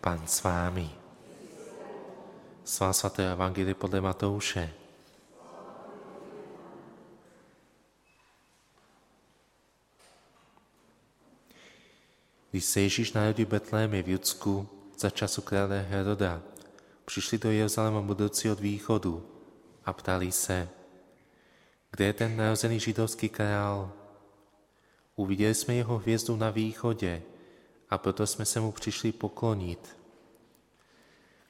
Pan s vámi. Svá svaté Evangelie podle Matouše. Když se Ježíš narodil Betlémě v Judsku za času krále Heroda, přišli do Jeruzaléma budoucí od východu a ptali se, kde je ten narozený židovský král? Uviděli jsme jeho hvězdu na východě a proto jsme se mu přišli poklonit.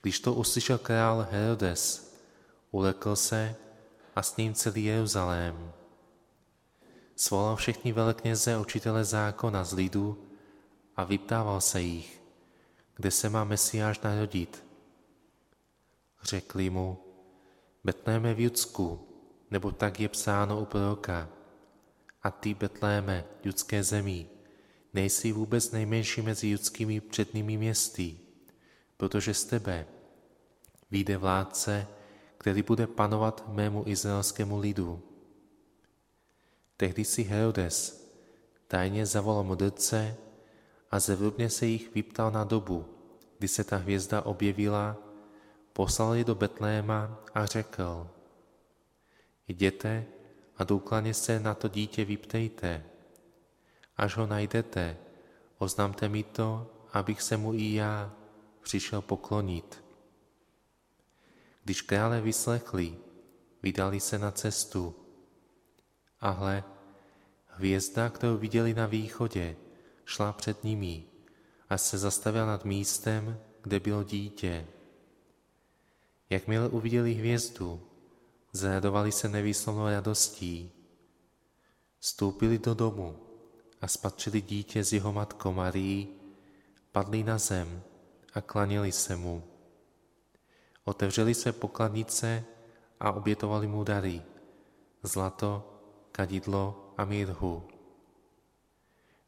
Když to uslyšel král Herodes, ulekl se a s ním celý Jeruzalém. Svolal všechny velekněze učitele zákona z lidu a vyptával se jich, kde se má Mesiáš narodit. Řekli mu, Betléme v Judsku, nebo tak je psáno u proroka. A ty, Betléme, judské zemí, nejsi vůbec nejmenší mezi judskými přednými městy, protože z tebe vyjde vládce, který bude panovat mému izraelskému lidu. Tehdy si Herodes tajně zavolal mudrce a zevrubně se jich vyptal na dobu, kdy se ta hvězda objevila, poslal je do Betléma a řekl, jděte a důkladně se na to dítě vyptejte. Až ho najdete, oznamte mi to, abych se mu i já přišel poklonit. Když krále vyslechli, vydali se na cestu. A hle, hvězda, kterou viděli na východě, šla před nimi a se zastavila nad místem, kde bylo dítě. Jakmile uviděli hvězdu, zradovali se nevýslovnou radostí. Vstoupili do domu a spatřili dítě s jeho matkou Marí, padli na zem a klanili se mu. Otevřeli se pokladnice a obětovali mu dary, zlato, kadidlo a mirhu.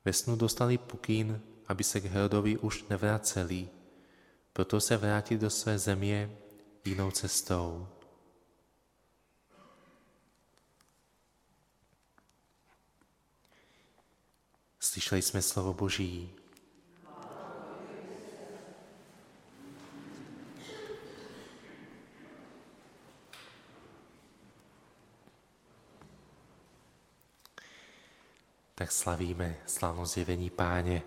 Ve snu dostali pokyn, aby se k Herodovi už nevraceli, proto se vrátili do své země jinou cestou. Slyšeli jsme slovo Boží. tak slavíme slavno zjevení páně.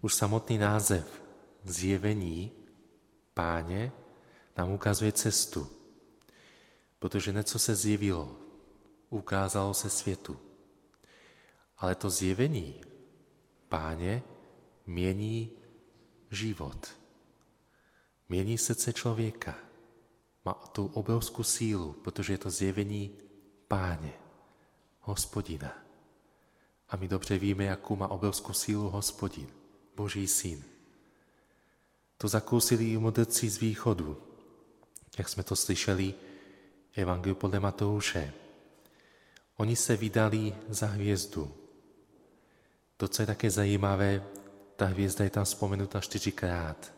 Už samotný název zjevení páně nám ukazuje cestu, protože něco se zjevilo, ukázalo se světu. Ale to zjevení páně mění život, mění srdce člověka. Má tu obrovskou sílu, protože je to zjevení páně, hospodina. A my dobře víme, jakou má obrovskou sílu hospodin, Boží syn. To zakousili i mudrci z východu, jak jsme to slyšeli Evangeliu podle Matouše. Oni se vydali za hvězdu. To, co je také zajímavé, ta hvězda je tam vzpomenuta čtyřikrát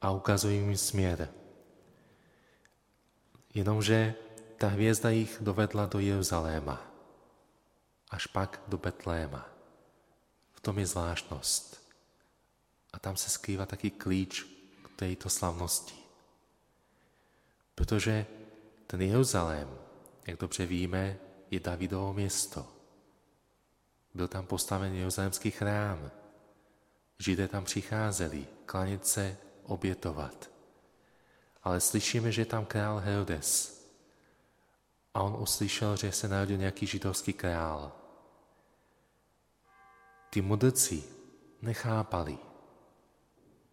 a ukazuje jim směr. Jenomže ta hvězda jich dovedla do Jeruzaléma až pak do Betléma. V tom je zvláštnost. A tam se skrývá taky klíč k této slavnosti. Protože ten Jeruzalém, jak dobře víme, je Davidovo město. Byl tam postaven Jeruzalémský chrám. Židé tam přicházeli, klanět se, obětovat. Ale slyšíme, že je tam král Herodes. A on uslyšel, že se narodil nějaký židovský král. Ty mudrci nechápali.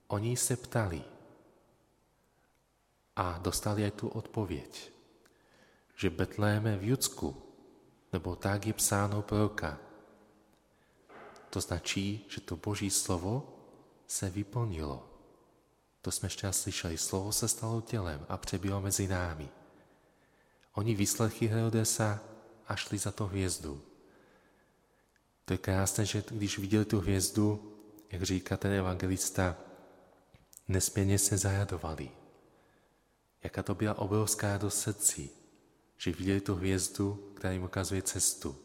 Oni se ptali a dostali aj tu odpověď, že Betléme v Judsku, nebo tak je psáno proroka. To značí, že to Boží slovo se vyplnilo. To jsme ještě slyšeli. Slovo se stalo tělem a přebylo mezi námi. Oni vyslechli Herodesa a šli za to hvězdu. To je krásné, že když viděli tu hvězdu, jak říká ten evangelista, nesmírně se zajadovali. Jaká to byla obrovská radost srdcí, že viděli tu hvězdu, která jim ukazuje cestu.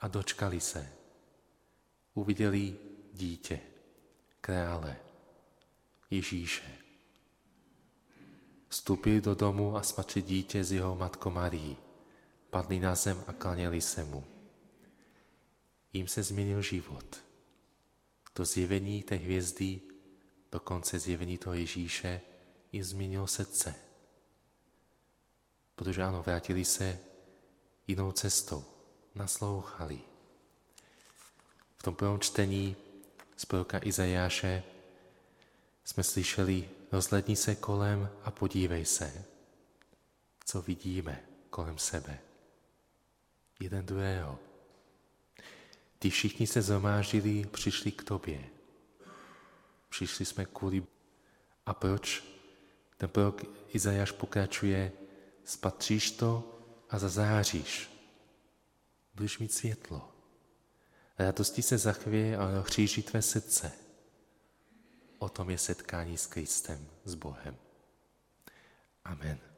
A dočkali se. Uviděli dítě, krále, Ježíše. Vstupili do domu a smačili dítě s jeho matkou Marií. Padli na zem a klaněli se mu. Jím se změnil život. To zjevení té hvězdy, dokonce zjevení toho Ježíše, jim změnilo srdce. Protože ano, vrátili se jinou cestou, naslouchali. Tom prvním čtení z proroka Izajáše jsme slyšeli, rozhledni se kolem a podívej se, co vidíme kolem sebe. Jeden druhého. Ty všichni se zomážili, přišli k tobě. Přišli jsme kvůli... A proč? Ten prorok Izajáš pokračuje, spatříš to a zazáříš. Budeš mít světlo. Radosti se zachvěje a rozkříží tvé srdce. O tom je setkání s Kristem, s Bohem. Amen.